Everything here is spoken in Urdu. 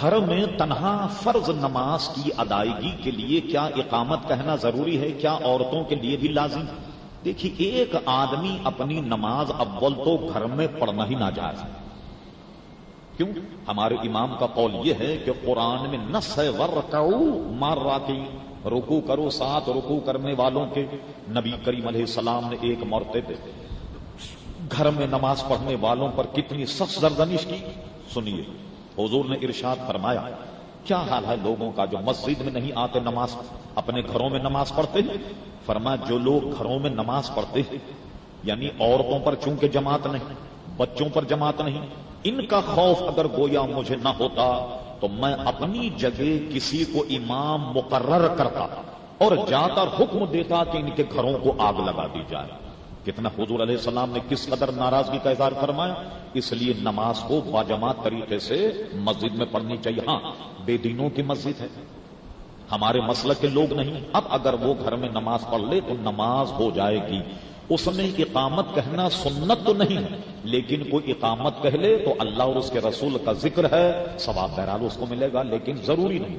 گھر میں تنہا فرض نماز کی ادائیگی کے لیے کیا اقامت کہنا ضروری ہے؟ کیا عورتوں کے لیے بھی لازم دیکھیے، ایک آدمی اپنی نماز اول تو گھر میں پڑھنا ہی نہ جائے کیوں؟ ہمارے امام کا قول یہ ہے کہ قرآن میں نس ہے ور مار راتی رکو کرو ساتھ رکو کرنے والوں کے۔ نبی کریم علیہ السلام نے ایک مرتبہ گھر میں نماز پڑھنے والوں پر کتنی سخت زردنش کی؟ سنیے۔ حضور نے ارشاد فرمایا، کیا حال ہے لوگوں کا جو مسجد میں نہیں آتے نماز، اپنے گھروں میں نماز پڑھتے ہیں؟ فرمایا، جو لوگ گھروں میں نماز پڑھتے ہیں یعنی عورتوں پر چونکہ جماعت نہیں، بچوں پر جماعت نہیں، ان کا خوف اگر گویا مجھے نہ ہوتا، تو میں اپنی جگہ کسی کو امام مقرر کرتا اور جا کر حکم دیتا کہ ان کے گھروں کو آگ لگا دی جائے۔ کتنا حضور علیہ السلام نے کس قدر ناراضگی کا اظہار فرمایا؟ اس لیے نماز کو باجماعت طریقے سے مسجد میں پڑھنی چاہیے۔ ہاں بے دینوں کی مسجد ہے۔ ہمارے مسئلہ کے لوگ نہیں۔ اب اگر وہ گھر میں نماز پڑھ لے تو نماز ہو جائے گی۔ اس میں اقامت کہنا سنت تو نہیں ہے لیکن کوئی اقامت کہہ لے تو اللہ اور اس کے رسول کا ذکر ہے سواب بہرحال اس کو ملے گا، لیکن ضروری نہیں۔